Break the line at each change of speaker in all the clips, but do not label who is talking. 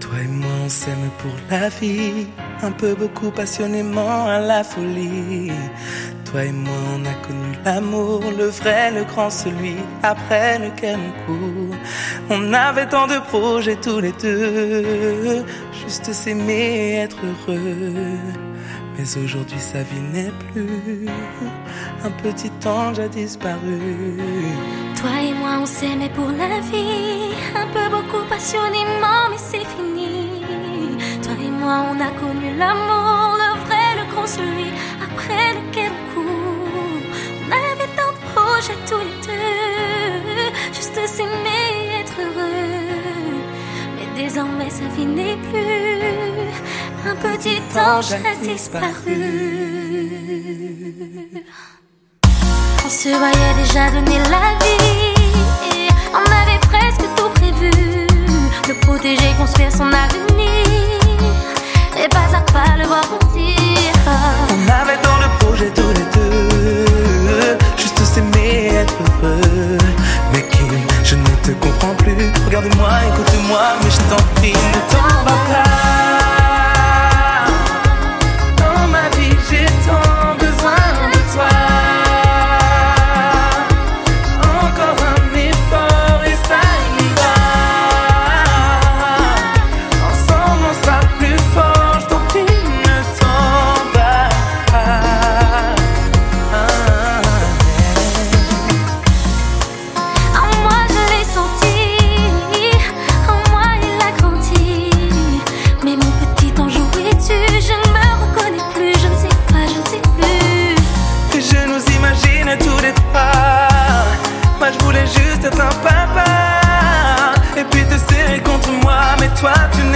Toi et moi on s'aime pour la vie, un peu beaucoup passionnément à la folie. Toi et moi on a connu l'amour, le vrai, le grand, celui après lequel on court. On avait tant de projets tous les deux, juste s'aimer et être heureux. Mais aujourd'hui sa vie n'est plus, un petit ange a disparu.
Toi et moi on s'aimait pour la vie, un peu beaucoup passionnément, mais c'est fini. Toi et moi on a connu l'amour, le vrai, le grand, celui après lequel on court. On avait tant de projets tous les deux, juste s'aimer et être heureux. Mais désormais sa vie n'est plus, un petit ange a disparu. On se voyait déjà donner la vie. On avait presque tout prévu. Le protéger, construire son avenir.
Toi tu n'es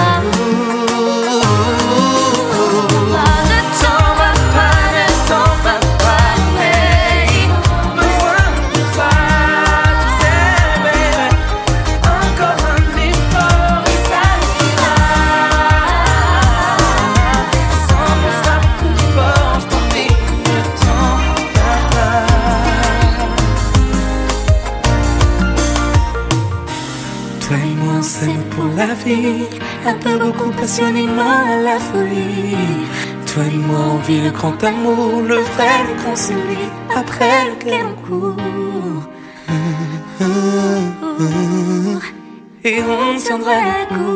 Toi et moi, on s'aime pour la vie. Un peu beaucoup passionnément à la folie. Toi et moi, on vit le grand amour, le vrai, le grand celui après lequel on court. Et on tiendra le coup.